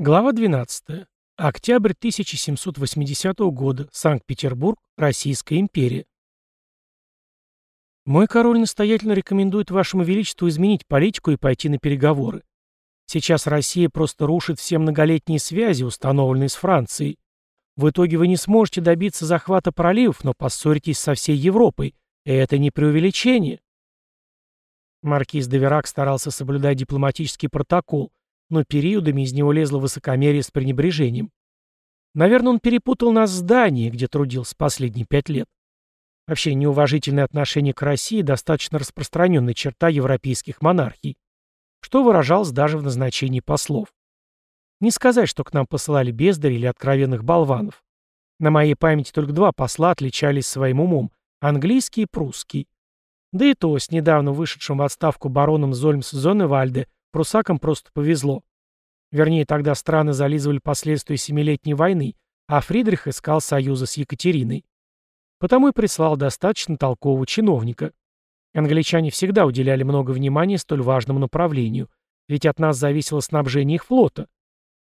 Глава 12. Октябрь 1780 года. Санкт-Петербург. Российская империя. Мой король настоятельно рекомендует вашему величеству изменить политику и пойти на переговоры. Сейчас Россия просто рушит все многолетние связи, установленные с Францией. В итоге вы не сможете добиться захвата проливов, но поссоритесь со всей Европой. И это не преувеличение. Маркиз де Верак старался соблюдать дипломатический протокол, но периодами из него лезло высокомерие с пренебрежением. Наверное, он перепутал нас с Данией, где трудился последние пять лет. Вообще, неуважительное отношение к России достаточно распространенная черта европейских монархий, что выражалось даже в назначении послов. Не сказать, что к нам посылали бездарей или откровенных болванов. На моей памяти только два посла отличались своим умом – английский и прусский. Да и то, с недавно вышедшим в отставку бароном Зольмс Зоневальде, прусакам просто повезло. Вернее, тогда страны зализывали последствия Семилетней войны, а Фридрих искал союза с Екатериной. Потому и прислал достаточно толкового чиновника. Англичане всегда уделяли много внимания столь важному направлению, ведь от нас зависело снабжение их флота.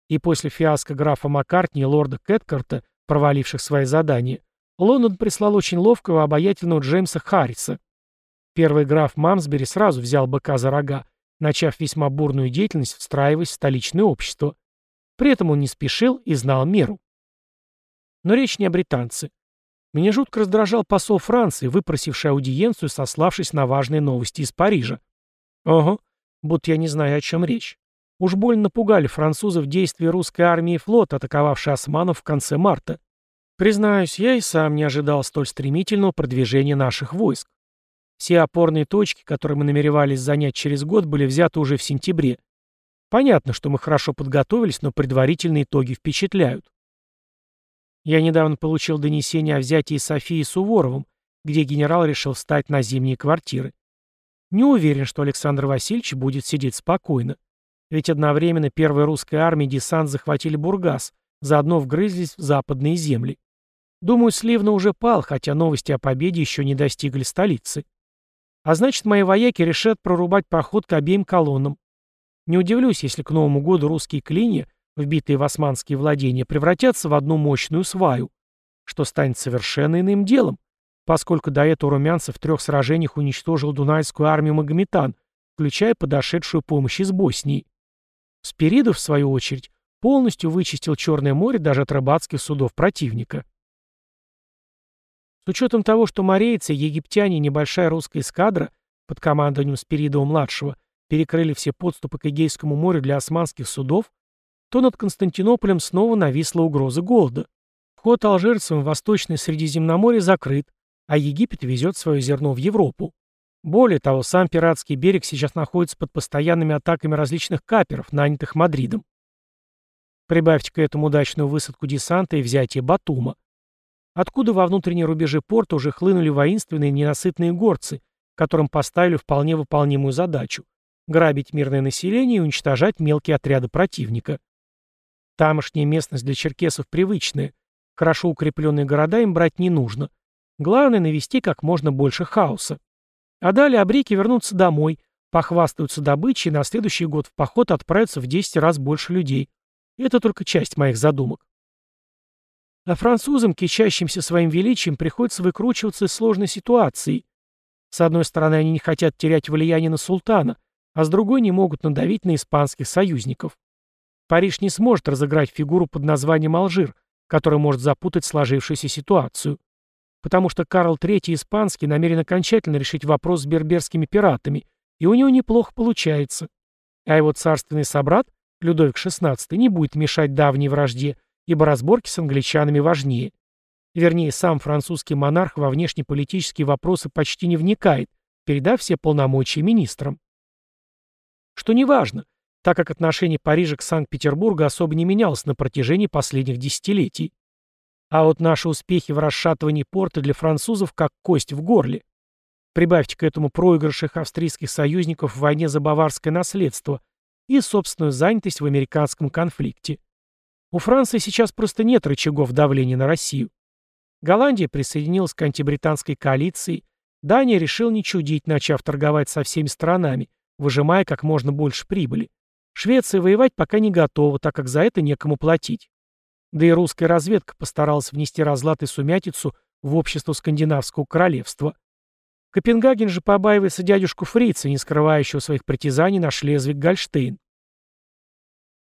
И после фиаско графа Маккартни и лорда Кэткарта, проваливших свои задания, Лондон прислал очень ловкого обаятельного Джеймса Харриса. Первый граф Мамсбери сразу взял быка за рога, начав весьма бурную деятельность, встраиваясь в столичное общество. При этом он не спешил и знал меру. Но речь не о британце. Меня жутко раздражал посол Франции, выпросивший аудиенцию, сославшись на важные новости из Парижа. Ого, будто я не знаю, о чем речь. Уж больно напугали французов действия русской армии и флота, атаковавшей османов в конце марта. Признаюсь, я и сам не ожидал столь стремительного продвижения наших войск. Все опорные точки, которые мы намеревались занять через год, были взяты уже в сентябре. Понятно, что мы хорошо подготовились, но предварительные итоги впечатляют. Я недавно получил донесение о взятии Софии Суворовым, где генерал решил встать на зимние квартиры. Не уверен, что Александр Васильевич будет сидеть спокойно. Ведь одновременно первой русской армии десант захватили Бургас, заодно вгрызлись в западные земли. Думаю, Сливно уже пал, хотя новости о победе еще не достигли столицы. А значит, мои вояки решат прорубать проход к обеим колоннам. Не удивлюсь, если к Новому году русские клинья, вбитые в османские владения, превратятся в одну мощную сваю, что станет совершенно иным делом, поскольку до этого Румянцев в трех сражениях уничтожил Дунайскую армию Магометан, включая подошедшую помощь из Боснии. Спиридов, в свою очередь, полностью вычистил Черное море даже от рыбацких судов противника. С учетом того, что морейцы, египтяне и небольшая русская эскадра под командованием Спиридова-младшего перекрыли все подступы к Эгейскому морю для османских судов, то над Константинополем снова нависла угроза голода. Вход алжирцам в Восточное Средиземноморье закрыт, а Египет везет свое зерно в Европу. Более того, сам пиратский берег сейчас находится под постоянными атаками различных каперов, нанятых Мадридом. Прибавьте к этому удачную высадку десанта и взятие Батума откуда во внутренние рубежи порта уже хлынули воинственные ненасытные горцы, которым поставили вполне выполнимую задачу – грабить мирное население и уничтожать мелкие отряды противника. Тамошняя местность для черкесов привычная, хорошо укрепленные города им брать не нужно. Главное – навести как можно больше хаоса. А далее абрики вернутся домой, похвастаются добычей и на следующий год в поход отправятся в 10 раз больше людей. Это только часть моих задумок. А французам, кичащимся своим величием, приходится выкручиваться из сложной ситуации. С одной стороны, они не хотят терять влияние на султана, а с другой не могут надавить на испанских союзников. Париж не сможет разыграть фигуру под названием Алжир, которая может запутать сложившуюся ситуацию. Потому что Карл III Испанский намерен окончательно решить вопрос с берберскими пиратами, и у него неплохо получается. А его царственный собрат, Людовик XVI, не будет мешать давней вражде, ибо разборки с англичанами важнее. Вернее, сам французский монарх во внешнеполитические вопросы почти не вникает, передав все полномочия министрам. Что не важно, так как отношение Парижа к Санкт-Петербургу особо не менялось на протяжении последних десятилетий. А вот наши успехи в расшатывании порта для французов как кость в горле. Прибавьте к этому проигрыш их австрийских союзников в войне за баварское наследство и собственную занятость в американском конфликте. У Франции сейчас просто нет рычагов давления на Россию. Голландия присоединилась к антибританской коалиции, Дания решил не чудить, начав торговать со всеми странами, выжимая как можно больше прибыли. Швеция воевать пока не готова, так как за это некому платить. Да и русская разведка постаралась внести разлад и сумятицу в общество скандинавского королевства. Копенгаген же побаивается дядюшку Фрица, не скрывающего своих притязаний на Шлезвиг-Гольштейн.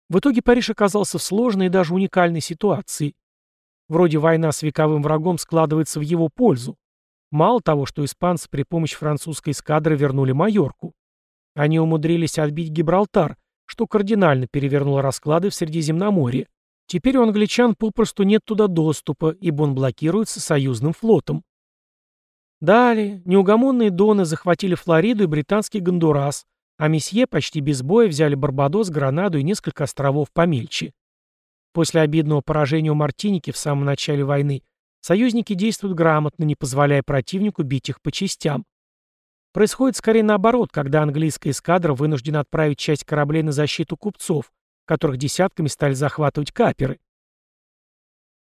В итоге Париж оказался в сложной и даже уникальной ситуации. Вроде война с вековым врагом складывается в его пользу. Мало того, что испанцы при помощи французской эскадры вернули Майорку. Они умудрились отбить Гибралтар, что кардинально перевернуло расклады в Средиземноморье. Теперь у англичан попросту нет туда доступа, ибо он блокируется союзным флотом. Далее, неугомонные Доны захватили Флориду и британский Гондурас, а месье почти без боя взяли Барбадос, Гранаду и несколько островов помельче. После обидного поражения у Мартиники в самом начале войны союзники действуют грамотно, не позволяя противнику бить их по частям. Происходит скорее наоборот, когда английская эскадра вынуждена отправить часть кораблей на защиту купцов, которых десятками стали захватывать каперы.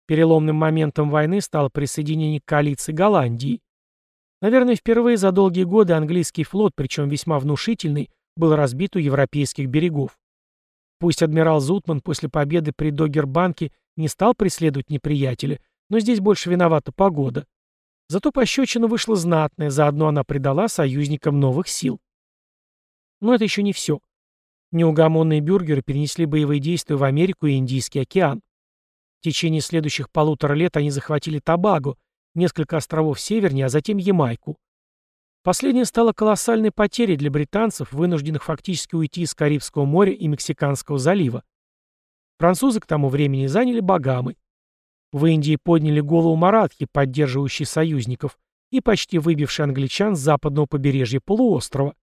Переломным моментом войны стало присоединение к коалиции Голландии. Наверное, впервые за долгие годы английский флот, причем весьма внушительный, был разбит у европейских берегов. Пусть адмирал Зутман после победы при Догербанке не стал преследовать неприятеля, но здесь больше виновата погода. Зато пощечина вышла знатная, заодно она придала союзникам новых сил. Но это еще не все. Неугомонные бюргеры перенесли боевые действия в Америку и Индийский океан. В течение следующих полутора лет они захватили Табаго, несколько островов севернее, а затем Ямайку. Последнее стало колоссальной потерей для британцев, вынужденных фактически уйти из Карибского моря и Мексиканского залива. Французы к тому времени заняли Багамы. В Индии подняли голову Маратхи, поддерживающие союзников, и почти выбивший англичан с западного побережья полуострова.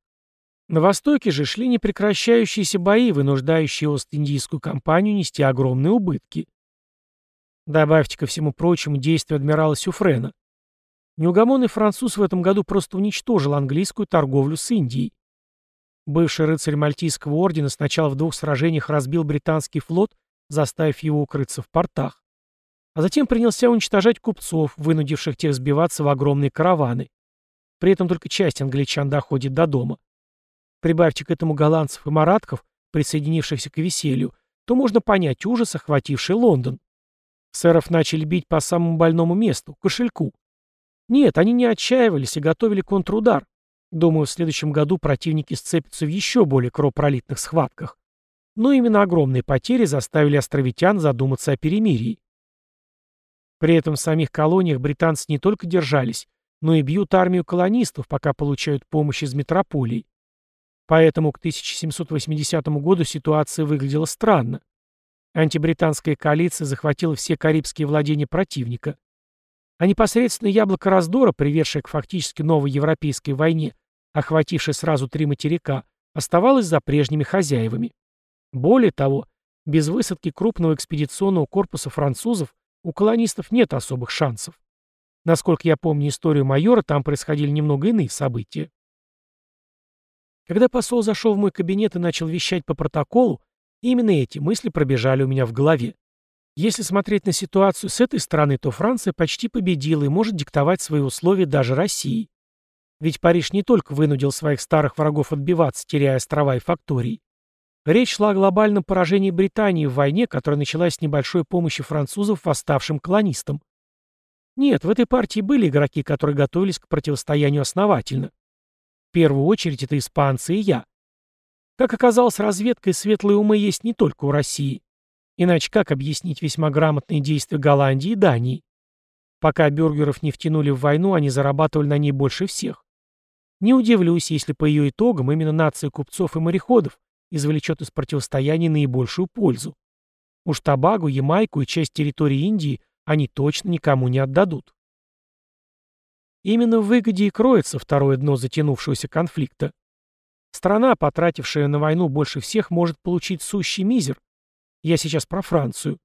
На востоке же шли непрекращающиеся бои, вынуждающие Ост-Индийскую компанию нести огромные убытки. Добавьте ко всему прочему действия адмирала Сюфрена. Неугомонный француз в этом году просто уничтожил английскую торговлю с Индией. Бывший рыцарь Мальтийского ордена сначала в двух сражениях разбил британский флот, заставив его укрыться в портах а затем принялся уничтожать купцов, вынудивших тех сбиваться в огромные караваны. При этом только часть англичан доходит до дома. Прибавьте к этому голландцев и маратков, присоединившихся к веселью, то можно понять ужас, охвативший Лондон. Сэров начали бить по самому больному месту – кошельку. Нет, они не отчаивались и готовили контрудар. Думаю, в следующем году противники сцепятся в еще более кровопролитных схватках. Но именно огромные потери заставили островитян задуматься о перемирии. При этом в самих колониях британцы не только держались, но и бьют армию колонистов, пока получают помощь из метрополий. Поэтому к 1780 году ситуация выглядела странно. Антибританская коалиция захватила все карибские владения противника. А непосредственно яблоко раздора, приведшее к фактически новой европейской войне, охватившей сразу три материка, оставалось за прежними хозяевами. Более того, без высадки крупного экспедиционного корпуса французов у колонистов нет особых шансов. Насколько я помню историю майора, там происходили немного иные события. Когда посол зашел в мой кабинет и начал вещать по протоколу, именно эти мысли пробежали у меня в голове. Если смотреть на ситуацию с этой стороны, то Франция почти победила и может диктовать свои условия даже России. Ведь Париж не только вынудил своих старых врагов отбиваться, теряя острова и фактории, Речь шла о глобальном поражении Британии в войне, которая началась с небольшой помощи французов восставшим колонистам. Нет, в этой партии были игроки, которые готовились к противостоянию основательно. В первую очередь это испанцы и я. Как оказалось, разведка и светлые умы есть не только у России. Иначе как объяснить весьма грамотные действия Голландии и Дании? Пока бюргеров не втянули в войну, они зарабатывали на ней больше всех. Не удивлюсь, если по ее итогам именно нация купцов и мореходов извлечет из противостояния наибольшую пользу. Уж Табагу, Ямайку и часть территории Индии они точно никому не отдадут. Именно в выгоде и кроется второе дно затянувшегося конфликта. Страна, потратившая на войну больше всех, может получить сущий мизер. Я сейчас про Францию.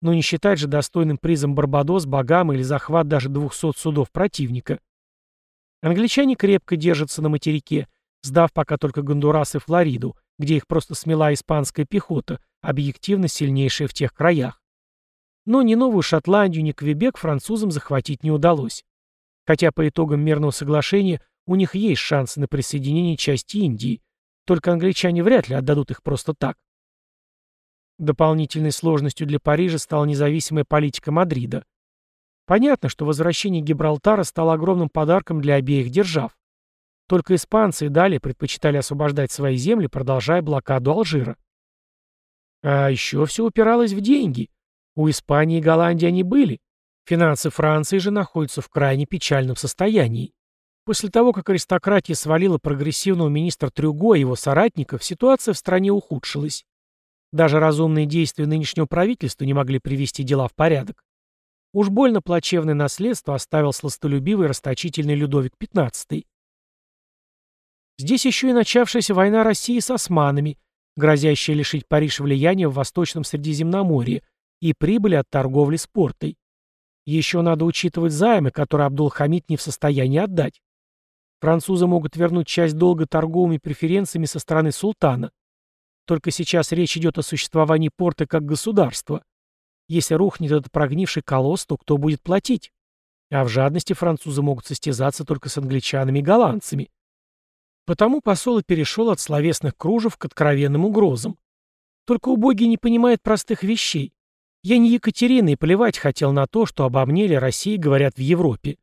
Но не считать же достойным призом Барбадос, Багам или захват даже 200 судов противника. Англичане крепко держатся на материке, сдав пока только Гондурас и Флориду, где их просто смела испанская пехота, объективно сильнейшая в тех краях. Но ни Новую Шотландию, ни Квебек французам захватить не удалось. Хотя по итогам мирного соглашения у них есть шансы на присоединение части Индии, только англичане вряд ли отдадут их просто так. Дополнительной сложностью для Парижа стала независимая политика Мадрида. Понятно, что возвращение Гибралтара стало огромным подарком для обеих держав. Только испанцы и далее предпочитали освобождать свои земли, продолжая блокаду Алжира. А еще все упиралось в деньги. У Испании и Голландии они были. Финансы Франции же находятся в крайне печальном состоянии. После того, как аристократия свалила прогрессивного министра Трюго и его соратников, ситуация в стране ухудшилась. Даже разумные действия нынешнего правительства не могли привести дела в порядок. Уж больно плачевное наследство оставил сластолюбивый и расточительный Людовик XV. Здесь еще и начавшаяся война России с османами, грозящая лишить Париж влияния в Восточном Средиземноморье и прибыли от торговли с портой. Еще надо учитывать займы, которые Абдул-Хамид не в состоянии отдать. Французы могут вернуть часть долга торговыми преференциями со стороны султана. Только сейчас речь идет о существовании порта как государства. Если рухнет этот прогнивший колосс, то кто будет платить? А в жадности французы могут состязаться только с англичанами и голландцами. Потому посол и перешел от словесных кружев к откровенным угрозам. Только убогий не понимает простых вещей. Я не Екатерина и плевать хотел на то, что обо мне или России говорят в Европе.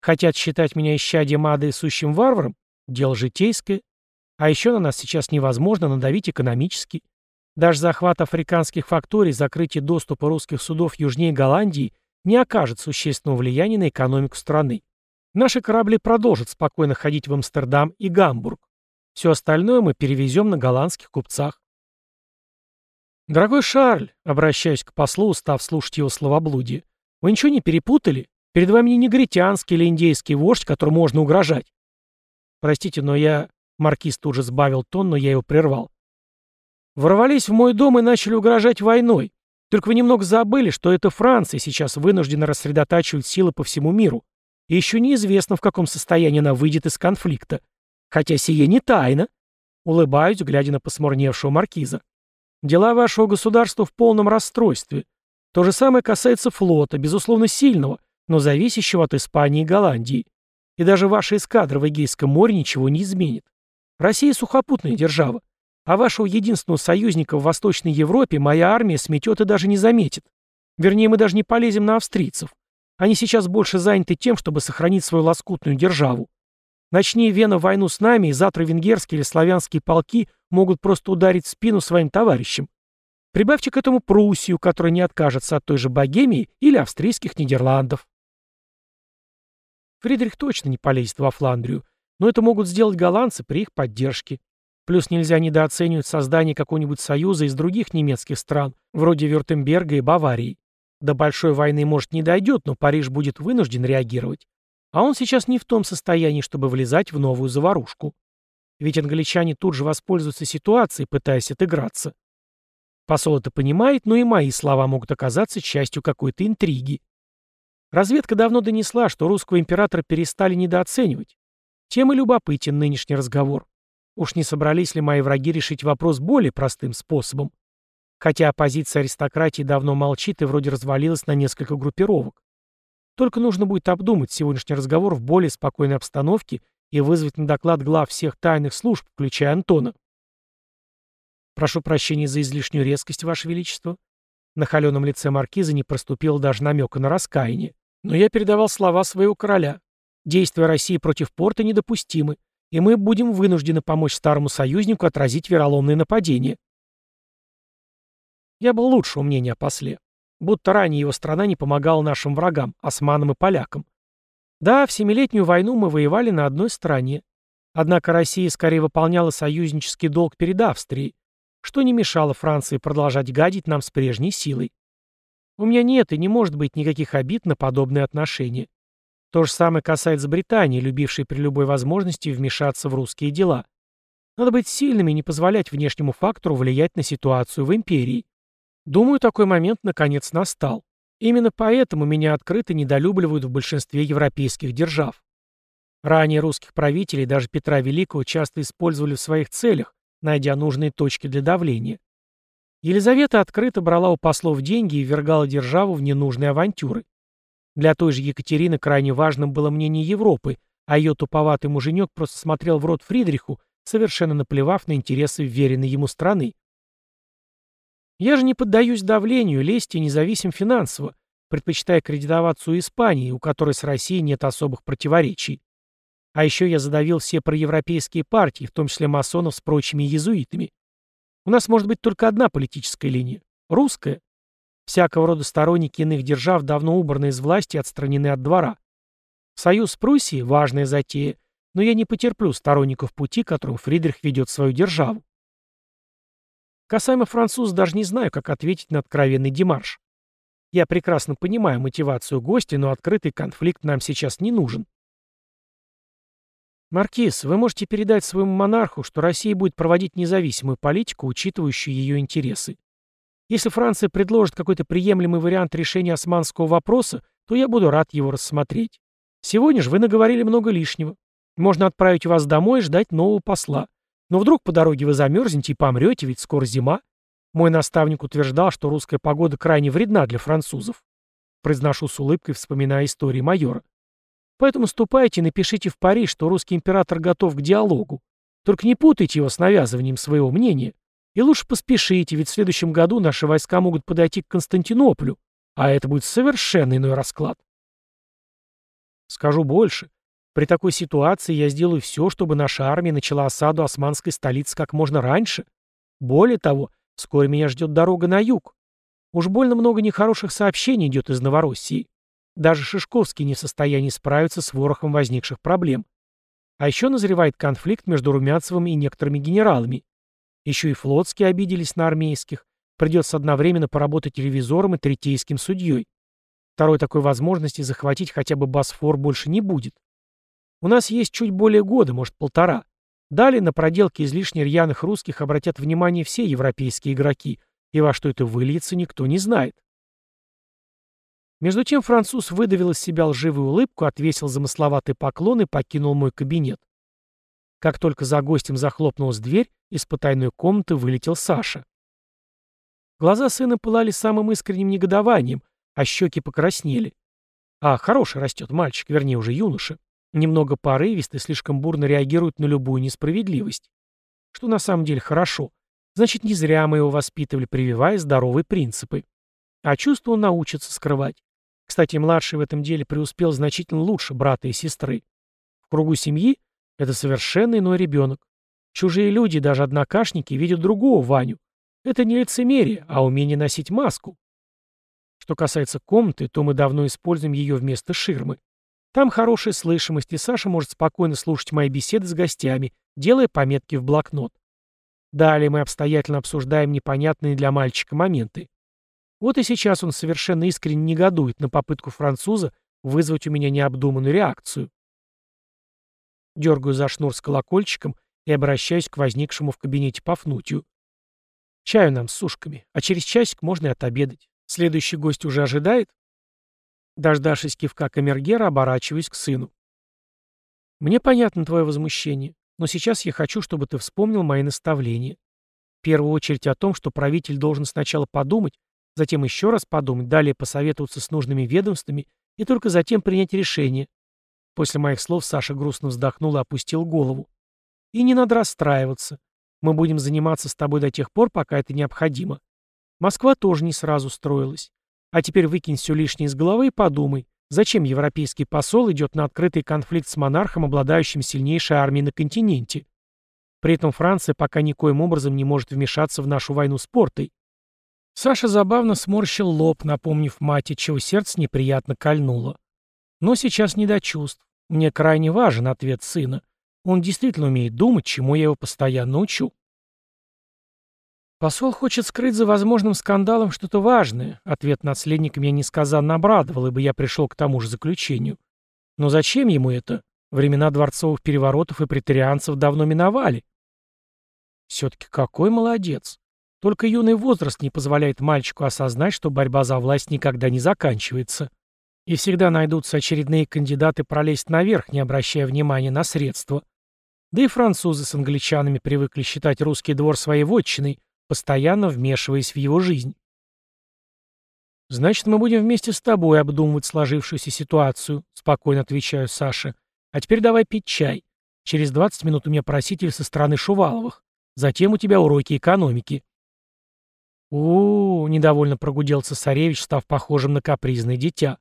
Хотят считать меня исчадием ада и сущим варваром? Дело житейское. А еще на нас сейчас невозможно надавить экономически. Даже захват африканских факторий, закрытие доступа русских судов южнее Голландии не окажет существенного влияния на экономику страны. Наши корабли продолжат спокойно ходить в Амстердам и Гамбург. Все остальное мы перевезем на голландских купцах. «Дорогой Шарль», — обращаюсь к послу, устав слушать его словоблудие, — «вы ничего не перепутали? Перед вами не негритянский или индейский вождь, которому можно угрожать». «Простите, но я Маркиз тут же сбавил тон, но я его прервал. «Ворвались в мой дом и начали угрожать войной. Только вы немного забыли, что это Франция сейчас вынуждена рассредотачивать силы по всему миру. И еще неизвестно, в каком состоянии она выйдет из конфликта. Хотя сие не тайна». Улыбаюсь, глядя на посмурневшего маркиза. «Дела вашего государства в полном расстройстве. То же самое касается флота, безусловно сильного, но зависящего от Испании и Голландии. И даже ваша эскадра в Эгейском море ничего не изменит. Россия сухопутная держава, а вашего единственного союзника в Восточной Европе моя армия сметет и даже не заметит. Вернее, мы даже не полезем на австрийцев. Они сейчас больше заняты тем, чтобы сохранить свою лоскутную державу. Начни Вена войну с нами, и завтра венгерские или славянские полки могут просто ударить в спину своим товарищам. Прибавьте к этому Пруссию, которая не откажется от той же Богемии или австрийских Нидерландов. Фридрих точно не полезет во Фландрию, но это могут сделать голландцы при их поддержке. Плюс нельзя недооценивать создание какого-нибудь союза из других немецких стран, вроде Вюртемберга и Баварии. До большой войны, может, не дойдет, но Париж будет вынужден реагировать. А он сейчас не в том состоянии, чтобы влезать в новую заварушку. Ведь англичане тут же воспользуются ситуацией, пытаясь отыграться. Посол это понимает, но и мои слова могут оказаться частью какой-то интриги. Разведка давно донесла, что русского императора перестали недооценивать. Тем и любопытен нынешний разговор. Уж не собрались ли мои враги решить вопрос более простым способом? Хотя оппозиция аристократии давно молчит и вроде развалилась на несколько группировок. Только нужно будет обдумать сегодняшний разговор в более спокойной обстановке и вызвать на доклад глав всех тайных служб, включая Антона. Прошу прощения за излишнюю резкость, Ваше Величество. На холеном лице маркиза не проступило даже намека на раскаяние. Но я передавал слова своего короля. Действия России против порта недопустимы, и мы будем вынуждены помочь старому союзнику отразить вероломные нападения. Я был лучшего мнения о после. Будто ранее его страна не помогала нашим врагам, османам и полякам. Да, в Семилетнюю войну мы воевали на одной стороне. Однако Россия скорее выполняла союзнический долг перед Австрией, что не мешало Франции продолжать гадить нам с прежней силой. У меня нет и не может быть никаких обид на подобные отношения. То же самое касается Британии, любившей при любой возможности вмешаться в русские дела. Надо быть сильными и не позволять внешнему фактору влиять на ситуацию в империи. Думаю, такой момент наконец настал. Именно поэтому меня открыто недолюбливают в большинстве европейских держав. Ранее русских правителей, даже Петра Великого, часто использовали в своих целях, найдя нужные точки для давления. Елизавета открыто брала у послов деньги и ввергала державу в ненужные авантюры. Для той же Екатерины крайне важным было мнение Европы, а ее туповатый муженек просто смотрел в рот Фридриху, совершенно наплевав на интересы вверенной ему страны. Я же не поддаюсь давлению, лести независим финансово, предпочитая кредитоваться у Испании, у которой с Россией нет особых противоречий. А еще я задавил все проевропейские партии, в том числе масонов с прочими иезуитами. У нас может быть только одна политическая линия – русская. Всякого рода сторонники иных держав давно убраны из власти и отстранены от двора. Союз с Пруссией – важная затея, но я не потерплю сторонников пути, которым Фридрих ведет свою державу. Касаемо француза даже не знаю, как ответить на откровенный демарш. Я прекрасно понимаю мотивацию гостя, но открытый конфликт нам сейчас не нужен. Маркиз, вы можете передать своему монарху, что Россия будет проводить независимую политику, учитывающую ее интересы. Если Франция предложит какой-то приемлемый вариант решения османского вопроса, то я буду рад его рассмотреть. Сегодня же вы наговорили много лишнего. Можно отправить вас домой и ждать нового посла. Но вдруг по дороге вы замерзнете и помрете, ведь скоро зима. Мой наставник утверждал, что русская погода крайне вредна для французов. Произношу с улыбкой, вспоминая истории майора. Поэтому ступайте и напишите в Париж, что русский император готов к диалогу. Только не путайте его с навязыванием своего мнения. И лучше поспешите, ведь в следующем году наши войска могут подойти к Константинополю, а это будет совершенно иной расклад. Скажу больше. При такой ситуации я сделаю все, чтобы наша армия начала осаду османской столицы как можно раньше. Более того, вскоре меня ждет дорога на юг. Уж больно много нехороших сообщений идет из Новороссии. Даже Шишковский не в состоянии справиться с ворохом возникших проблем. А еще назревает конфликт между Румянцевым и некоторыми генералами. Еще и флотские обиделись на армейских. Придется одновременно поработать ревизором и третейским судьей. Второй такой возможности захватить хотя бы Босфор больше не будет. У нас есть чуть более года, может полтора. Далее на проделки излишне рьяных русских обратят внимание все европейские игроки, и во что это выльется, никто не знает. Между тем француз выдавил из себя лживую улыбку, отвесил замысловатый поклон и покинул мой кабинет. Как только за гостем захлопнулась дверь, из потайной комнаты вылетел Саша. Глаза сына пылали самым искренним негодованием, а щеки покраснели. А, хороший растет мальчик, вернее уже юноша. Немного порывистый, слишком бурно реагирует на любую несправедливость. Что на самом деле хорошо. Значит, не зря мы его воспитывали, прививая здоровые принципы. А чувства он научится скрывать. Кстати, младший в этом деле преуспел значительно лучше брата и сестры. В кругу семьи это совершенно иной ребенок. Чужие люди, даже однокашники, видят другого Ваню. Это не лицемерие, а умение носить маску. Что касается комнаты, то мы давно используем ее вместо ширмы. Там хорошая слышимость, и Саша может спокойно слушать мои беседы с гостями, делая пометки в блокнот. Далее мы обстоятельно обсуждаем непонятные для мальчика моменты. Вот и сейчас он совершенно искренне негодует на попытку француза вызвать у меня необдуманную реакцию. Дергаю за шнур с колокольчиком и обращаюсь к возникшему в кабинете Пафнутию. Чаю нам с сушками, а через часик можно и отобедать. Следующий гость уже ожидает? Дождавшись кивка камергера, оборачиваюсь к сыну. «Мне понятно твое возмущение, но сейчас я хочу, чтобы ты вспомнил мои наставления. В первую очередь о том, что правитель должен сначала подумать, затем еще раз подумать, далее посоветоваться с нужными ведомствами и только затем принять решение». После моих слов Саша грустно вздохнул и опустил голову. «И не надо расстраиваться. Мы будем заниматься с тобой до тех пор, пока это необходимо. Москва тоже не сразу строилась. А теперь выкинь все лишнее из головы и подумай, зачем европейский посол идет на открытый конфликт с монархом, обладающим сильнейшей армией на континенте. При этом Франция пока никоим образом не может вмешаться в нашу войну с портой. Саша забавно сморщил лоб, напомнив мате, чего сердце неприятно кольнуло. Но сейчас не до чувств. Мне крайне важен ответ сына. Он действительно умеет думать, чему я его постоянно учу. «Посол хочет скрыть за возможным скандалом что-то важное», ответ наследника меня несказанно обрадовал, ибо я пришел к тому же заключению. Но зачем ему это? Времена дворцовых переворотов и претарианцев давно миновали. Все-таки какой молодец. Только юный возраст не позволяет мальчику осознать, что борьба за власть никогда не заканчивается. И всегда найдутся очередные кандидаты пролезть наверх, не обращая внимания на средства. Да и французы с англичанами привыкли считать русский двор своей вотчиной, постоянно вмешиваясь в его жизнь. «Значит, мы будем вместе с тобой обдумывать сложившуюся ситуацию», — спокойно отвечаю Саше. «А теперь давай пить чай. Через 20 минут у меня проситель со стороны Шуваловых. Затем у тебя уроки экономики». у, -у, -у недовольно прогудел цесаревич, став похожим на капризное дитя.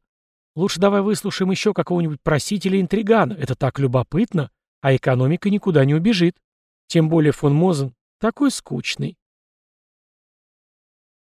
«Лучше давай выслушаем еще какого-нибудь просителя-интригана. Это так любопытно, а экономика никуда не убежит. Тем более фон Мозен такой скучный».